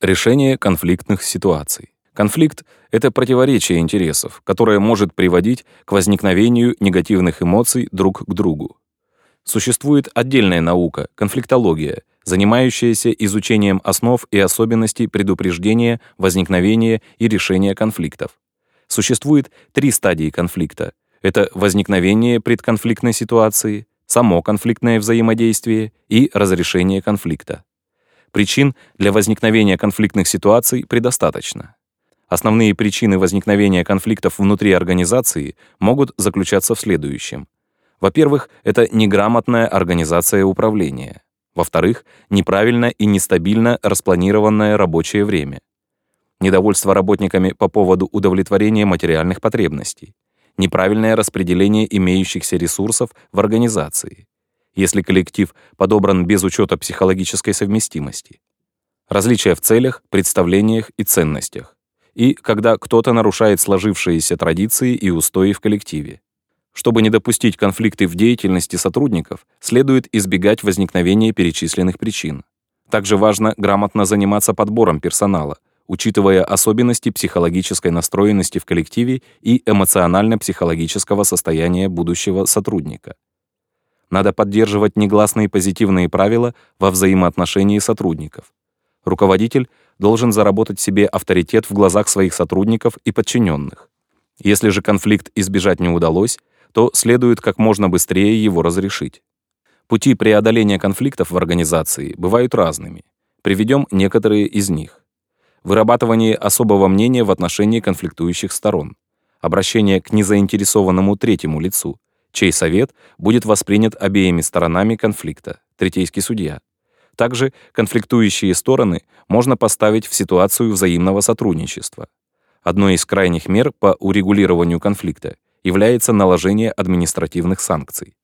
Решение конфликтных ситуаций. Конфликт — это противоречие интересов, которое может приводить к возникновению негативных эмоций друг к другу. Существует отдельная наука — конфликтология, занимающаяся изучением основ и особенностей предупреждения, возникновения и решения конфликтов. Существует три стадии конфликта. Это возникновение предконфликтной ситуации, само конфликтное взаимодействие и разрешение конфликта. Причин для возникновения конфликтных ситуаций предостаточно. Основные причины возникновения конфликтов внутри организации могут заключаться в следующем. Во-первых, это неграмотная организация управления. Во-вторых, неправильно и нестабильно распланированное рабочее время. Недовольство работниками по поводу удовлетворения материальных потребностей. Неправильное распределение имеющихся ресурсов в организации если коллектив подобран без учета психологической совместимости. Различия в целях, представлениях и ценностях. И когда кто-то нарушает сложившиеся традиции и устои в коллективе. Чтобы не допустить конфликты в деятельности сотрудников, следует избегать возникновения перечисленных причин. Также важно грамотно заниматься подбором персонала, учитывая особенности психологической настроенности в коллективе и эмоционально-психологического состояния будущего сотрудника. Надо поддерживать негласные позитивные правила во взаимоотношении сотрудников. Руководитель должен заработать себе авторитет в глазах своих сотрудников и подчиненных. Если же конфликт избежать не удалось, то следует как можно быстрее его разрешить. Пути преодоления конфликтов в организации бывают разными. Приведем некоторые из них. Вырабатывание особого мнения в отношении конфликтующих сторон. Обращение к незаинтересованному третьему лицу чей совет будет воспринят обеими сторонами конфликта, третейский судья. Также конфликтующие стороны можно поставить в ситуацию взаимного сотрудничества. Одной из крайних мер по урегулированию конфликта является наложение административных санкций.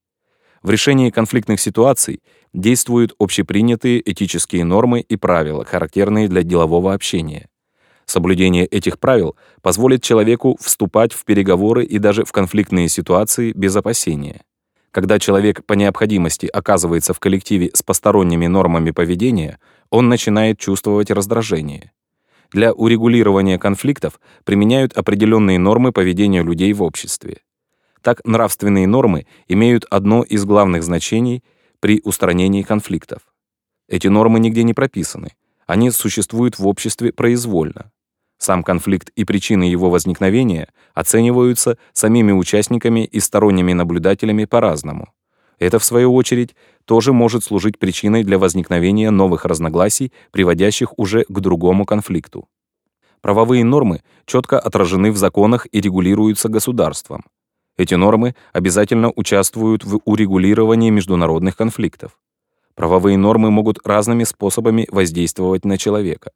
В решении конфликтных ситуаций действуют общепринятые этические нормы и правила, характерные для делового общения. Соблюдение этих правил позволит человеку вступать в переговоры и даже в конфликтные ситуации без опасения. Когда человек по необходимости оказывается в коллективе с посторонними нормами поведения, он начинает чувствовать раздражение. Для урегулирования конфликтов применяют определенные нормы поведения людей в обществе. Так, нравственные нормы имеют одно из главных значений при устранении конфликтов. Эти нормы нигде не прописаны, они существуют в обществе произвольно. Сам конфликт и причины его возникновения оцениваются самими участниками и сторонними наблюдателями по-разному. Это, в свою очередь, тоже может служить причиной для возникновения новых разногласий, приводящих уже к другому конфликту. Правовые нормы четко отражены в законах и регулируются государством. Эти нормы обязательно участвуют в урегулировании международных конфликтов. Правовые нормы могут разными способами воздействовать на человека.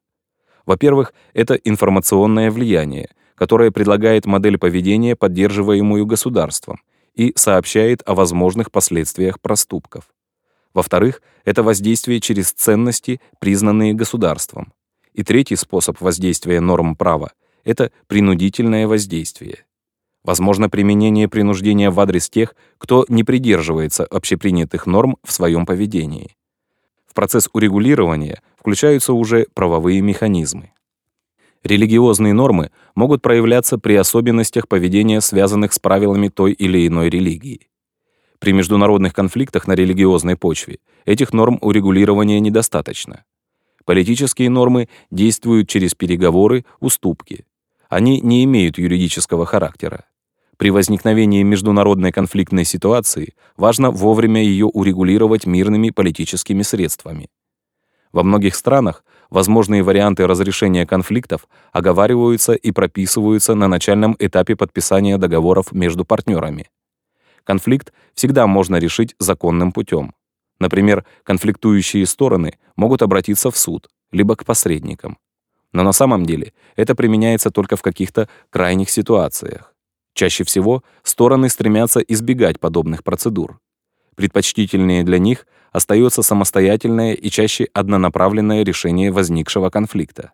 Во-первых, это информационное влияние, которое предлагает модель поведения, поддерживаемую государством, и сообщает о возможных последствиях проступков. Во-вторых, это воздействие через ценности, признанные государством. И третий способ воздействия норм права — это принудительное воздействие. Возможно применение принуждения в адрес тех, кто не придерживается общепринятых норм в своем поведении. В процесс урегулирования включаются уже правовые механизмы. Религиозные нормы могут проявляться при особенностях поведения, связанных с правилами той или иной религии. При международных конфликтах на религиозной почве этих норм урегулирования недостаточно. Политические нормы действуют через переговоры, уступки. Они не имеют юридического характера. При возникновении международной конфликтной ситуации важно вовремя ее урегулировать мирными политическими средствами. Во многих странах возможные варианты разрешения конфликтов оговариваются и прописываются на начальном этапе подписания договоров между партнерами. Конфликт всегда можно решить законным путем. Например, конфликтующие стороны могут обратиться в суд, либо к посредникам. Но на самом деле это применяется только в каких-то крайних ситуациях. Чаще всего стороны стремятся избегать подобных процедур. Предпочтительнее для них остается самостоятельное и чаще однонаправленное решение возникшего конфликта.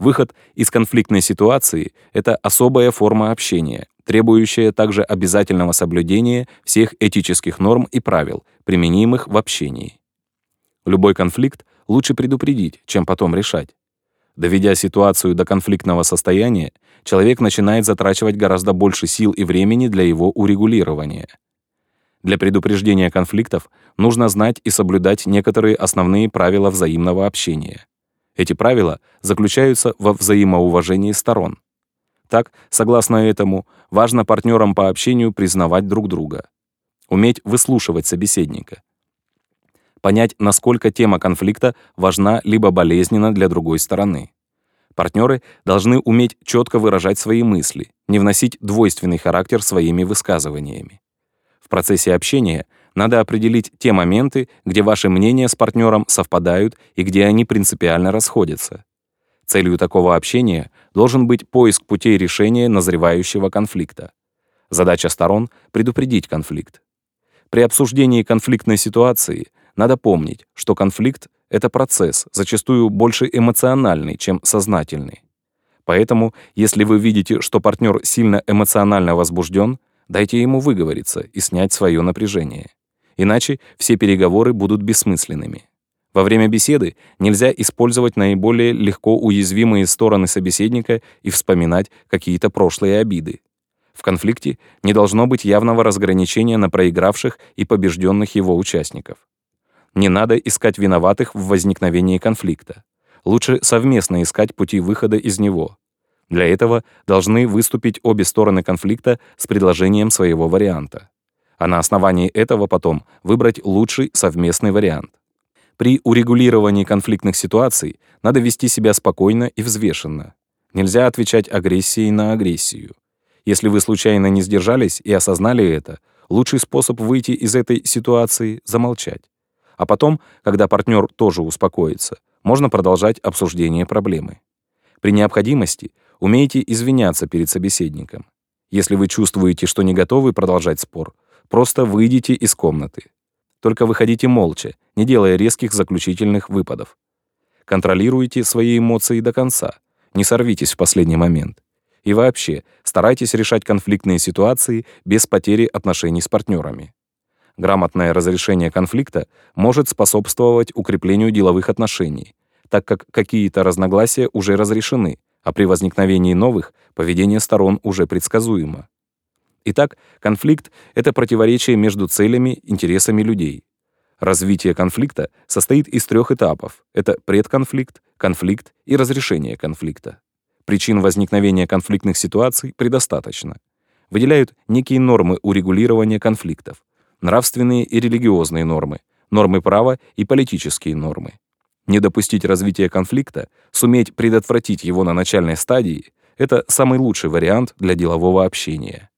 Выход из конфликтной ситуации — это особая форма общения, требующая также обязательного соблюдения всех этических норм и правил, применимых в общении. Любой конфликт лучше предупредить, чем потом решать. Доведя ситуацию до конфликтного состояния, человек начинает затрачивать гораздо больше сил и времени для его урегулирования. Для предупреждения конфликтов нужно знать и соблюдать некоторые основные правила взаимного общения. Эти правила заключаются во взаимоуважении сторон. Так, согласно этому, важно партнерам по общению признавать друг друга, уметь выслушивать собеседника, понять, насколько тема конфликта важна либо болезненна для другой стороны. Партнеры должны уметь четко выражать свои мысли, не вносить двойственный характер своими высказываниями. В процессе общения надо определить те моменты, где ваши мнения с партнером совпадают и где они принципиально расходятся. Целью такого общения должен быть поиск путей решения назревающего конфликта. Задача сторон — предупредить конфликт. При обсуждении конфликтной ситуации надо помнить, что конфликт — это процесс, зачастую больше эмоциональный, чем сознательный. Поэтому, если вы видите, что партнер сильно эмоционально возбужден, дайте ему выговориться и снять свое напряжение. Иначе все переговоры будут бессмысленными. Во время беседы нельзя использовать наиболее легко уязвимые стороны собеседника и вспоминать какие-то прошлые обиды. В конфликте не должно быть явного разграничения на проигравших и побежденных его участников. Не надо искать виноватых в возникновении конфликта. Лучше совместно искать пути выхода из него. Для этого должны выступить обе стороны конфликта с предложением своего варианта. А на основании этого потом выбрать лучший совместный вариант. При урегулировании конфликтных ситуаций надо вести себя спокойно и взвешенно. Нельзя отвечать агрессией на агрессию. Если вы случайно не сдержались и осознали это, лучший способ выйти из этой ситуации — замолчать. А потом, когда партнер тоже успокоится, можно продолжать обсуждение проблемы. При необходимости умейте извиняться перед собеседником. Если вы чувствуете, что не готовы продолжать спор, просто выйдите из комнаты. Только выходите молча, не делая резких заключительных выпадов. Контролируйте свои эмоции до конца, не сорвитесь в последний момент. И вообще, старайтесь решать конфликтные ситуации без потери отношений с партнерами. Грамотное разрешение конфликта может способствовать укреплению деловых отношений, так как какие-то разногласия уже разрешены, а при возникновении новых поведение сторон уже предсказуемо. Итак, конфликт — это противоречие между целями, интересами людей. Развитие конфликта состоит из трех этапов. Это предконфликт, конфликт и разрешение конфликта. Причин возникновения конфликтных ситуаций предостаточно. Выделяют некие нормы урегулирования конфликтов нравственные и религиозные нормы, нормы права и политические нормы. Не допустить развития конфликта, суметь предотвратить его на начальной стадии — это самый лучший вариант для делового общения.